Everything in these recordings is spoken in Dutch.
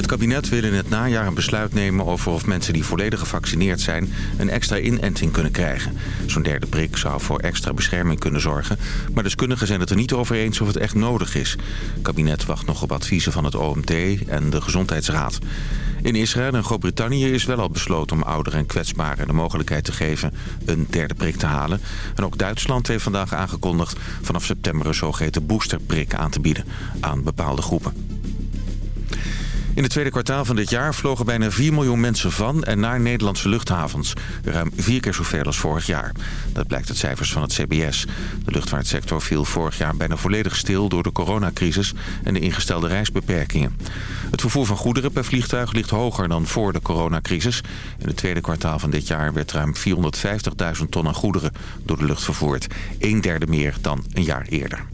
Het kabinet wil in het najaar een besluit nemen over of mensen die volledig gevaccineerd zijn... een extra inenting kunnen krijgen. Zo'n derde prik zou voor extra bescherming kunnen zorgen. Maar deskundigen zijn het er niet over eens of het echt nodig is. Het kabinet wacht nog op adviezen van het OMT en de Gezondheidsraad. In Israël en Groot-Brittannië is wel al besloten om ouderen en kwetsbaren de mogelijkheid te geven een derde prik te halen. En ook Duitsland heeft vandaag aangekondigd vanaf september een zogeheten boosterprik aan te bieden aan bepaalde groepen. In het tweede kwartaal van dit jaar vlogen bijna 4 miljoen mensen van en naar Nederlandse luchthavens. Ruim vier keer zoveel als vorig jaar. Dat blijkt uit cijfers van het CBS. De luchtvaartsector viel vorig jaar bijna volledig stil door de coronacrisis en de ingestelde reisbeperkingen. Het vervoer van goederen per vliegtuig ligt hoger dan voor de coronacrisis. In het tweede kwartaal van dit jaar werd ruim 450.000 ton aan goederen door de lucht vervoerd. Een derde meer dan een jaar eerder.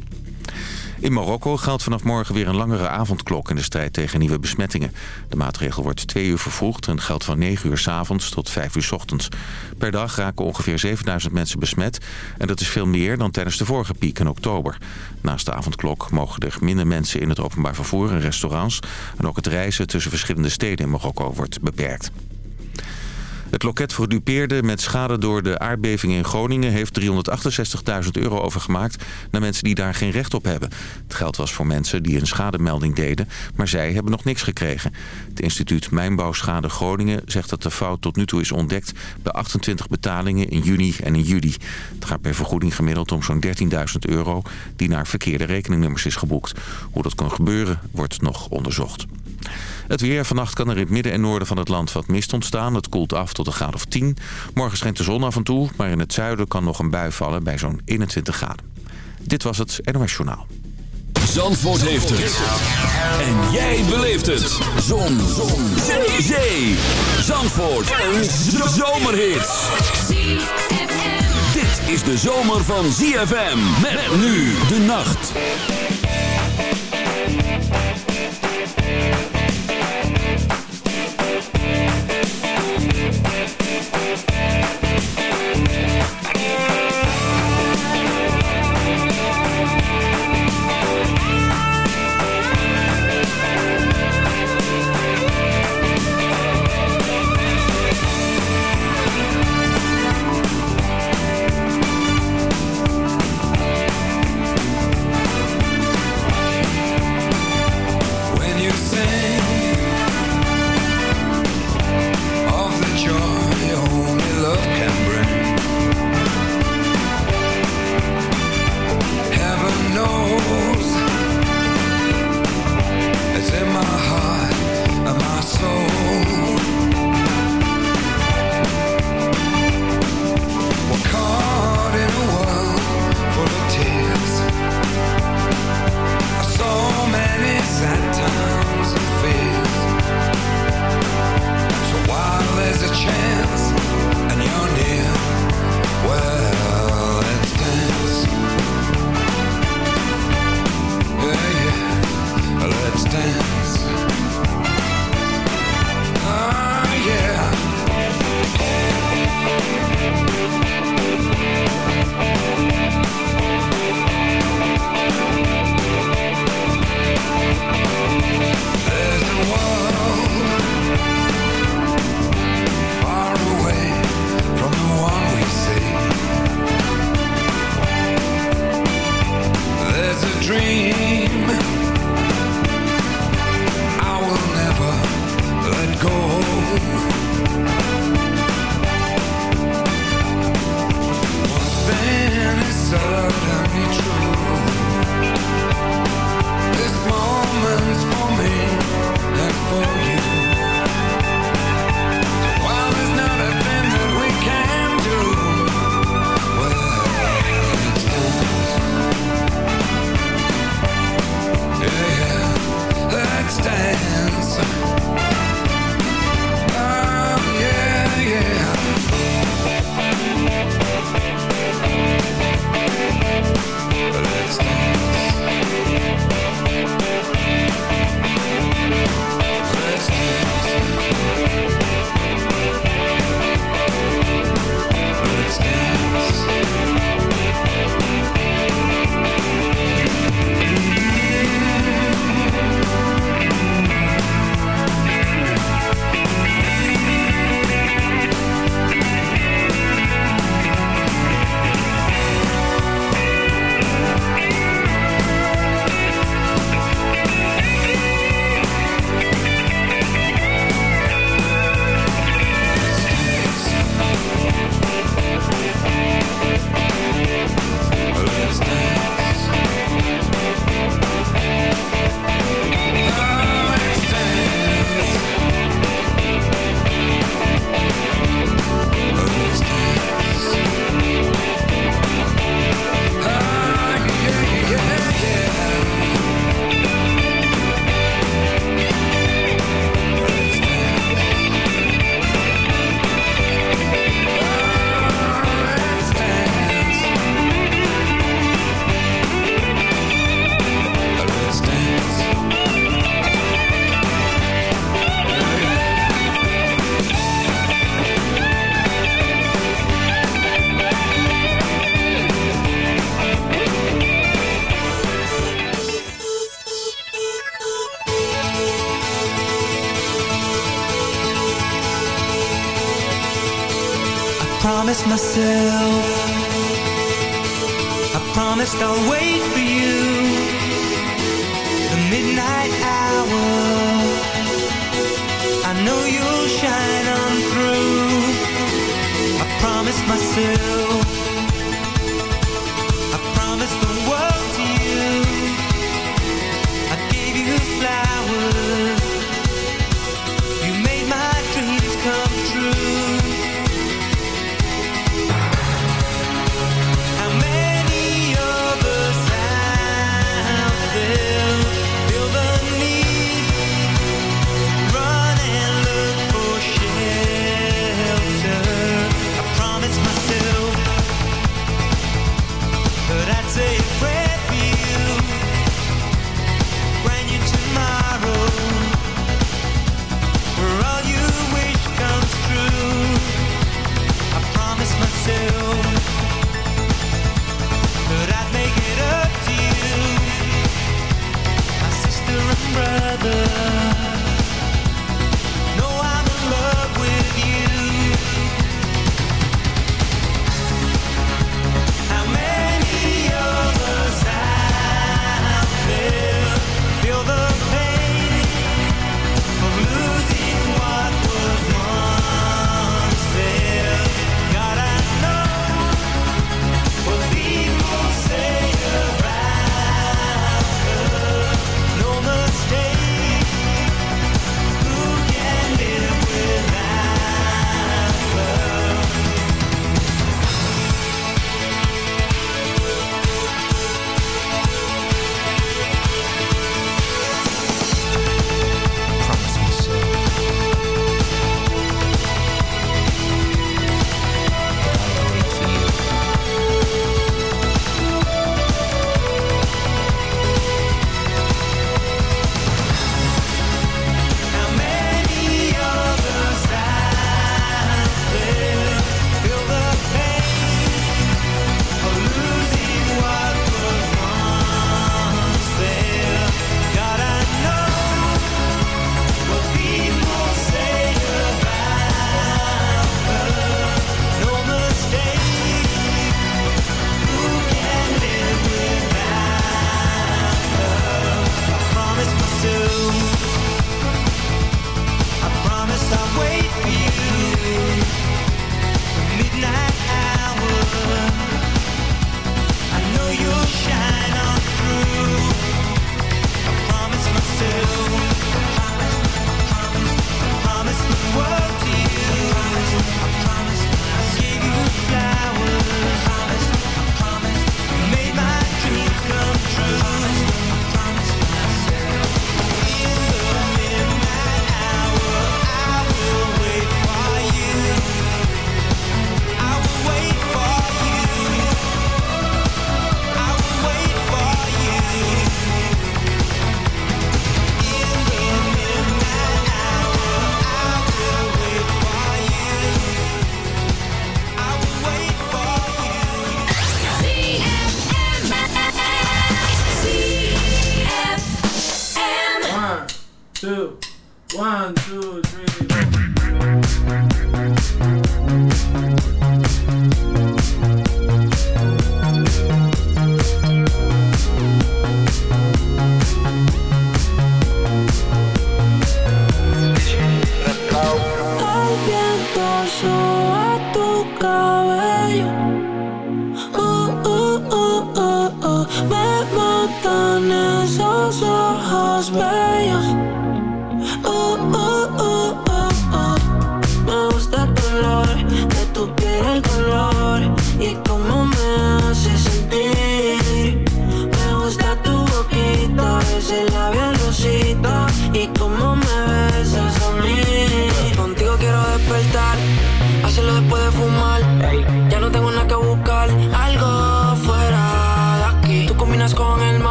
In Marokko geldt vanaf morgen weer een langere avondklok in de strijd tegen nieuwe besmettingen. De maatregel wordt twee uur vervroegd en geldt van 9 uur s avonds tot 5 uur s ochtends. Per dag raken ongeveer 7000 mensen besmet en dat is veel meer dan tijdens de vorige piek in oktober. Naast de avondklok mogen er minder mensen in het openbaar vervoer en restaurants en ook het reizen tussen verschillende steden in Marokko wordt beperkt. Het loket voor dupeerden met schade door de aardbeving in Groningen... heeft 368.000 euro overgemaakt naar mensen die daar geen recht op hebben. Het geld was voor mensen die een schademelding deden, maar zij hebben nog niks gekregen. Het instituut Mijnbouwschade Groningen zegt dat de fout tot nu toe is ontdekt... bij 28 betalingen in juni en in juli. Het gaat per vergoeding gemiddeld om zo'n 13.000 euro... die naar verkeerde rekeningnummers is geboekt. Hoe dat kan gebeuren, wordt nog onderzocht. Het weer. Vannacht kan er in het midden en noorden van het land wat mist ontstaan. Het koelt af tot een graad of 10. Morgen schijnt de zon af en toe, maar in het zuiden kan nog een bui vallen bij zo'n 21 graden. Dit was het NOS Journaal. Zandvoort heeft het. En jij beleeft het. Zon. zon. Zee. Zandvoort. Een zomerhit. Dit is de zomer van ZFM. Nu de nacht. together.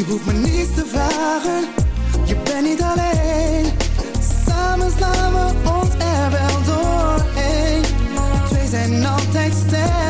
Je hoeft me niets te vragen, je bent niet alleen. Samen slaan we ons er wel doorheen. Twee zijn altijd sterk.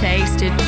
tasted.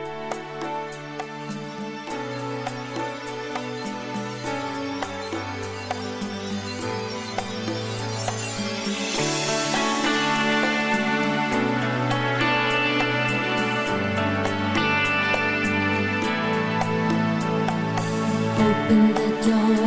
don't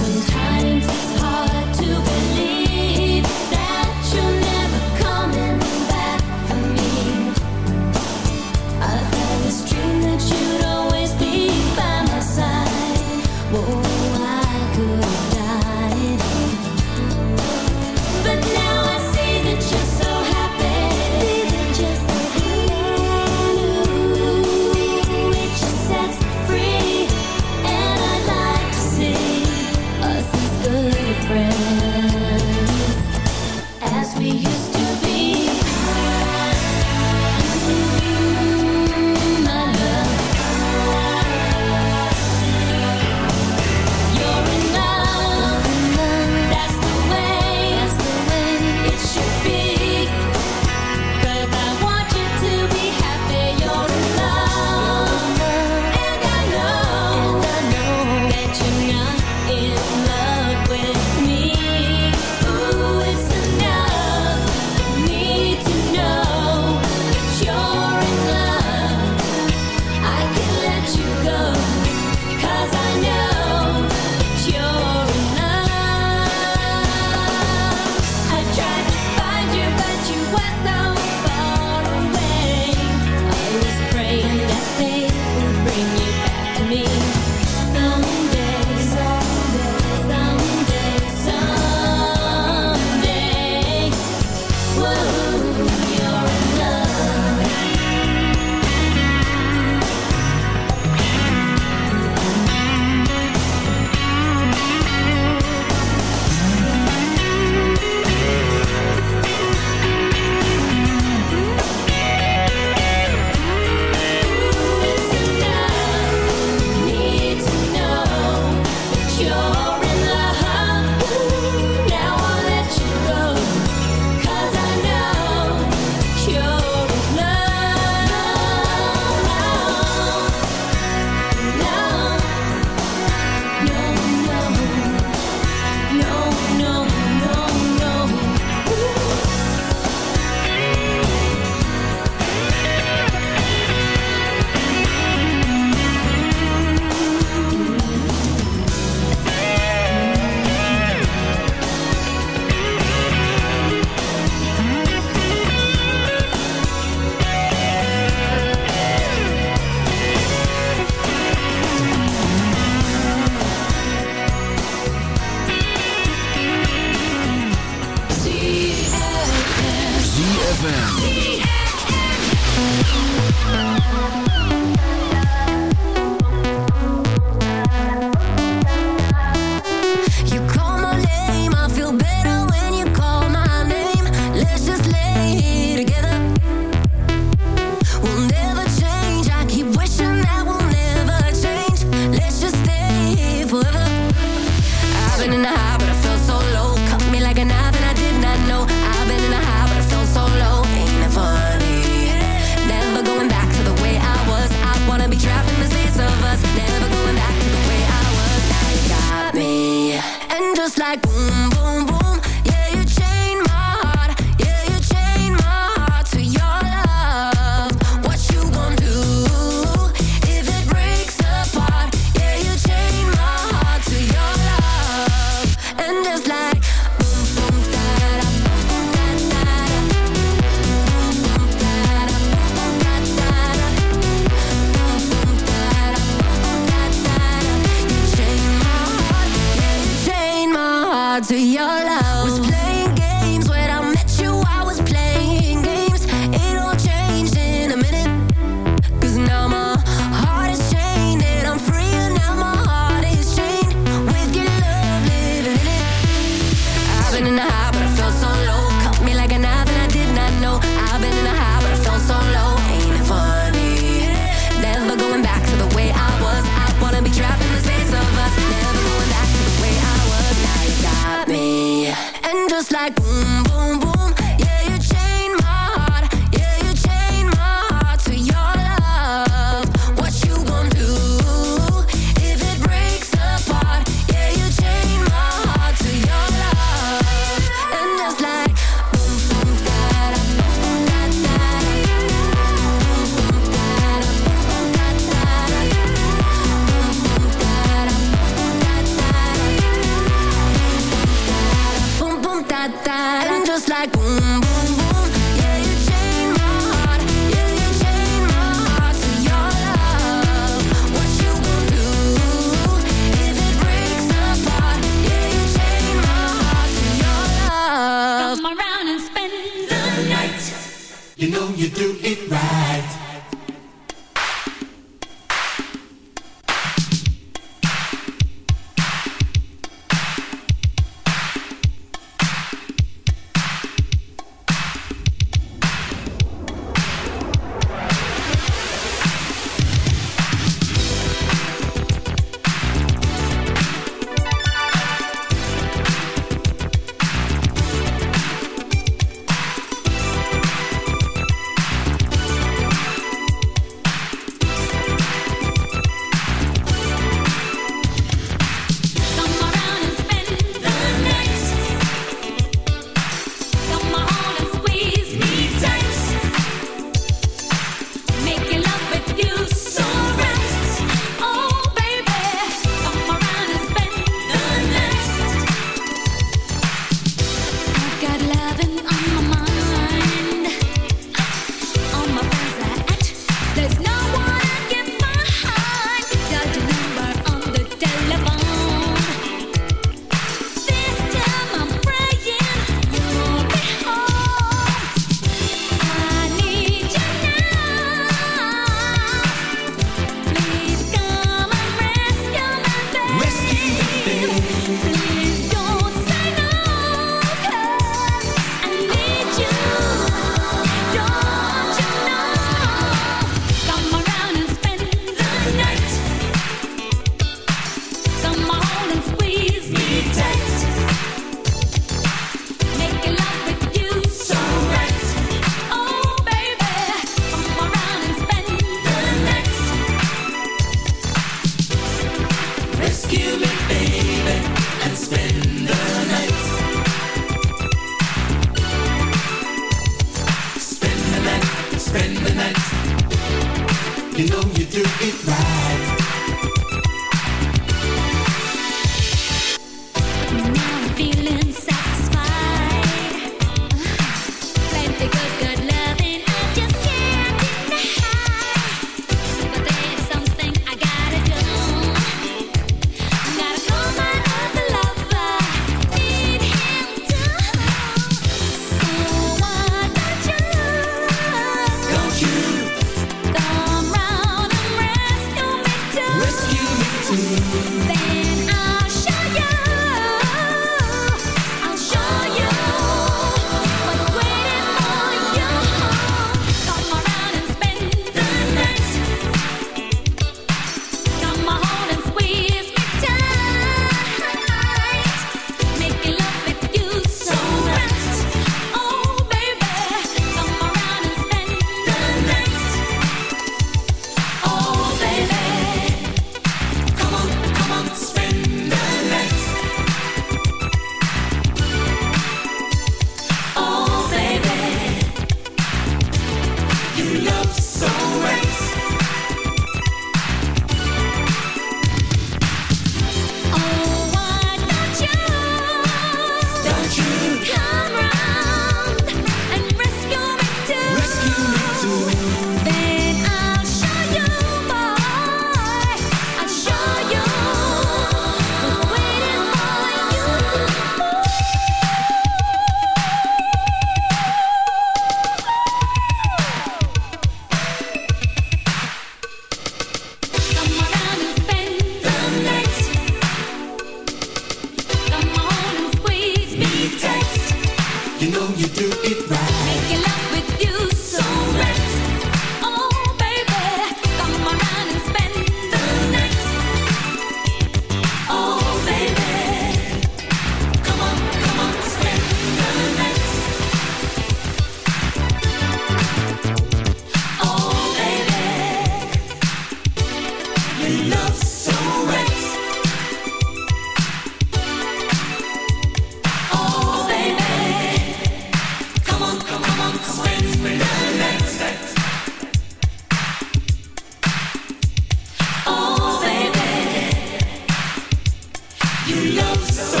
You love so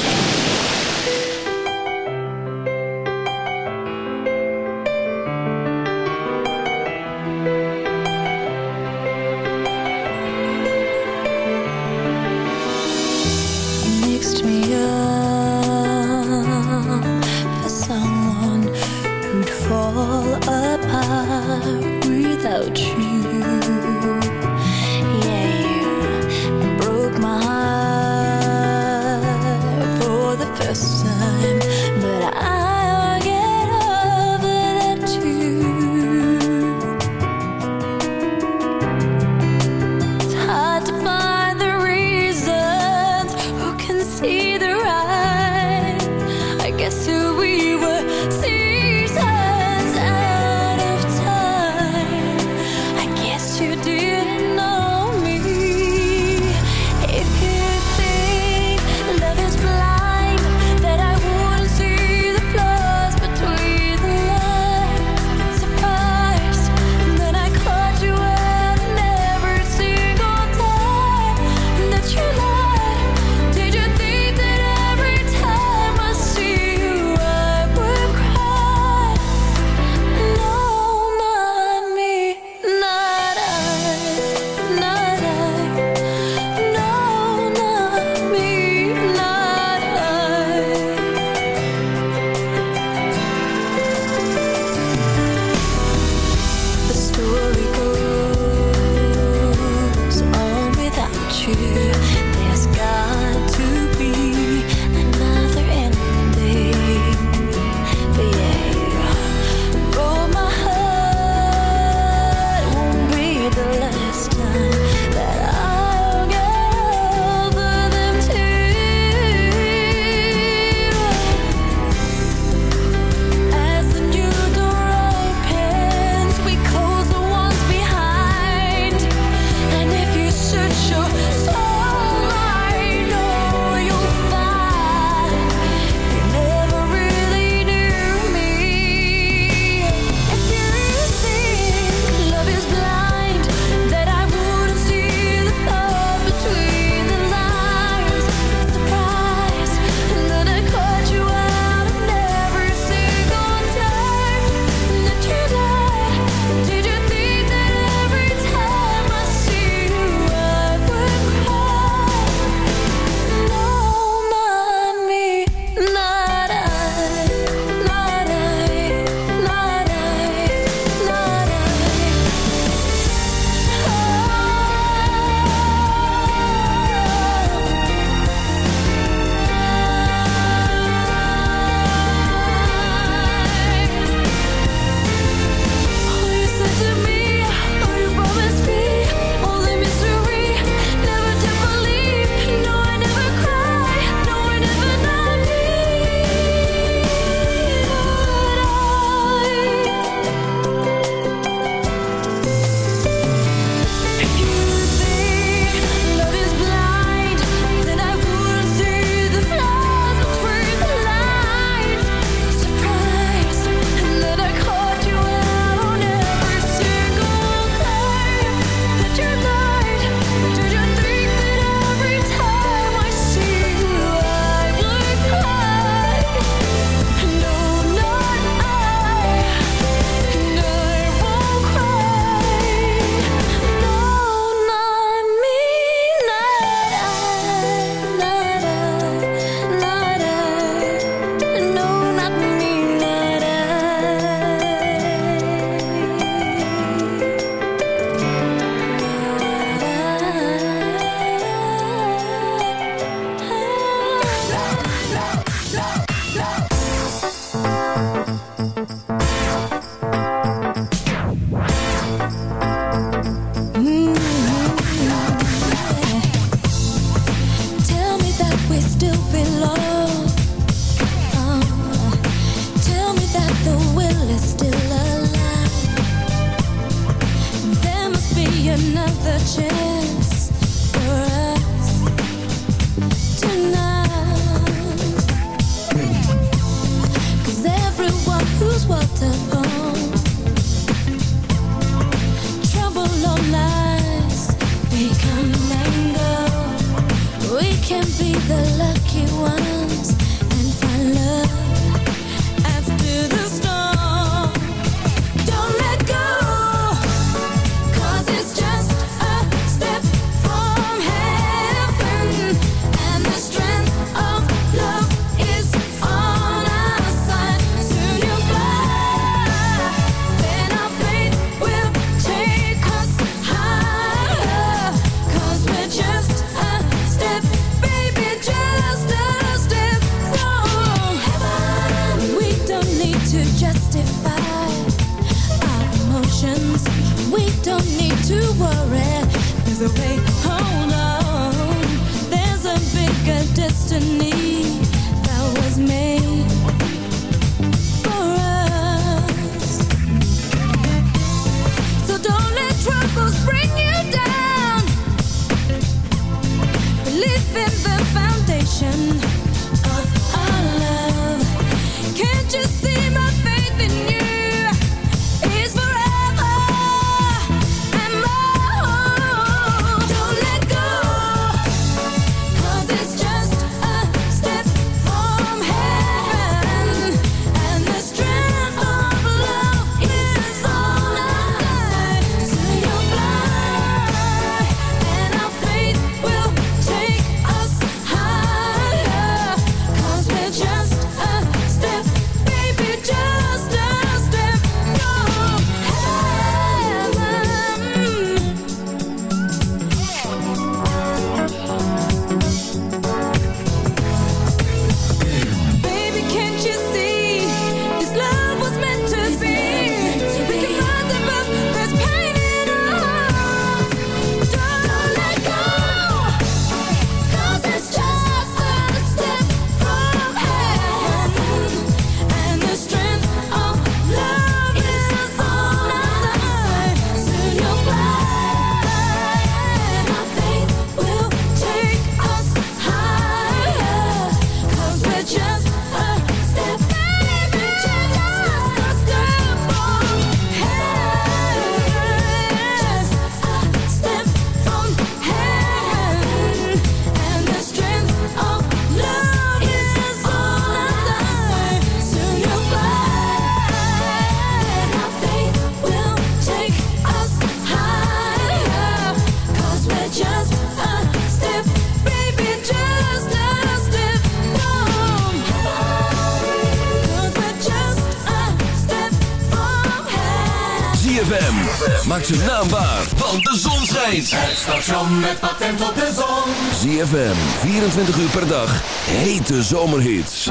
Zijn naam waar, want de zon schijnt. Het station met patent op de zon. ZFM, 24 uur per dag. Hete zomerhits.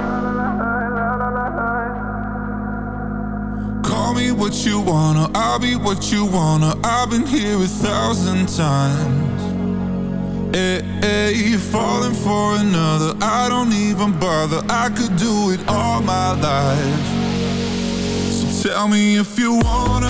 Call me what you wanna, I'll be what you wanna. I've been here a thousand times. Hey, hey, you're falling for another. I don't even bother. I could do it all my life. So tell me if you wanna,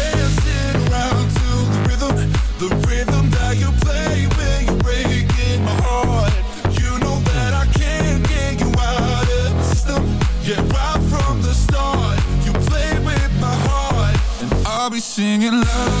singing love.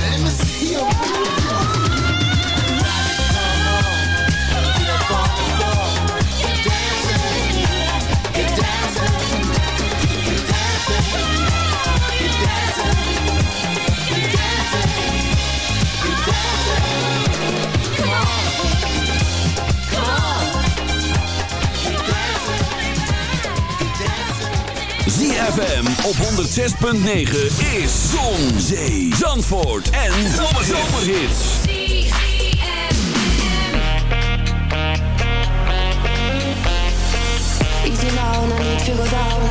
Let me see your ZFM op 106.9 is Zon, Zee, Zandvoort en Zomerhits. Easy now, no need to go down.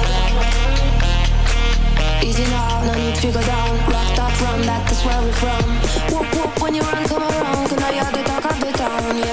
Easy now, no need to go down. Rock that, from that, is where we're from. Whoop, whoop, when you run, come around. Can I you're the talk of the town.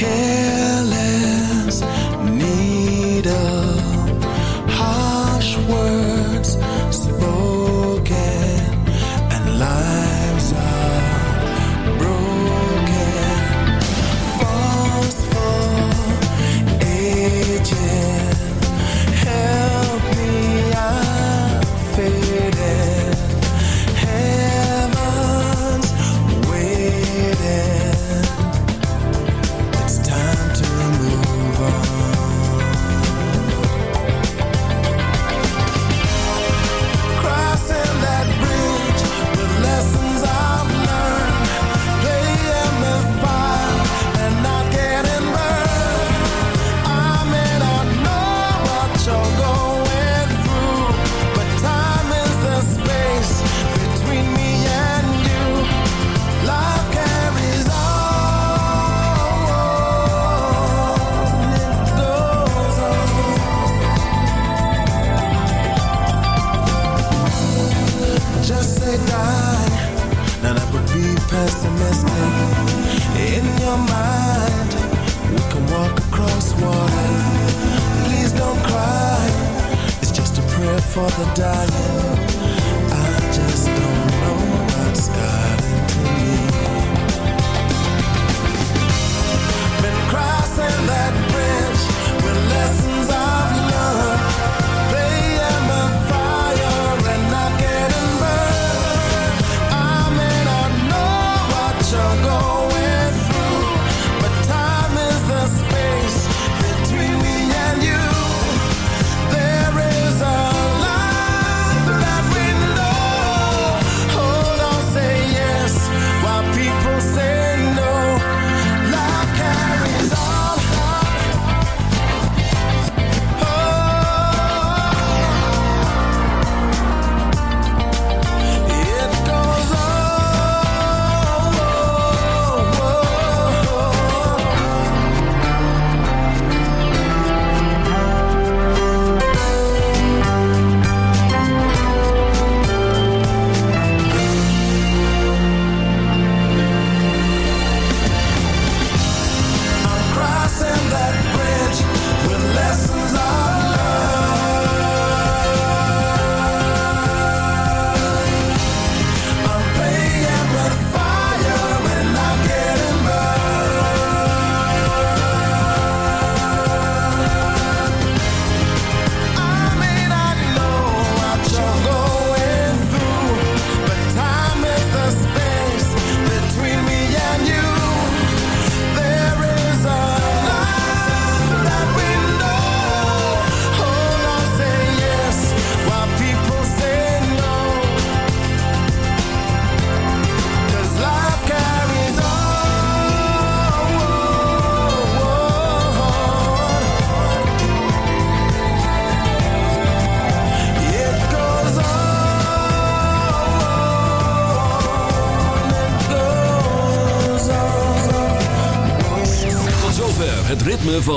care.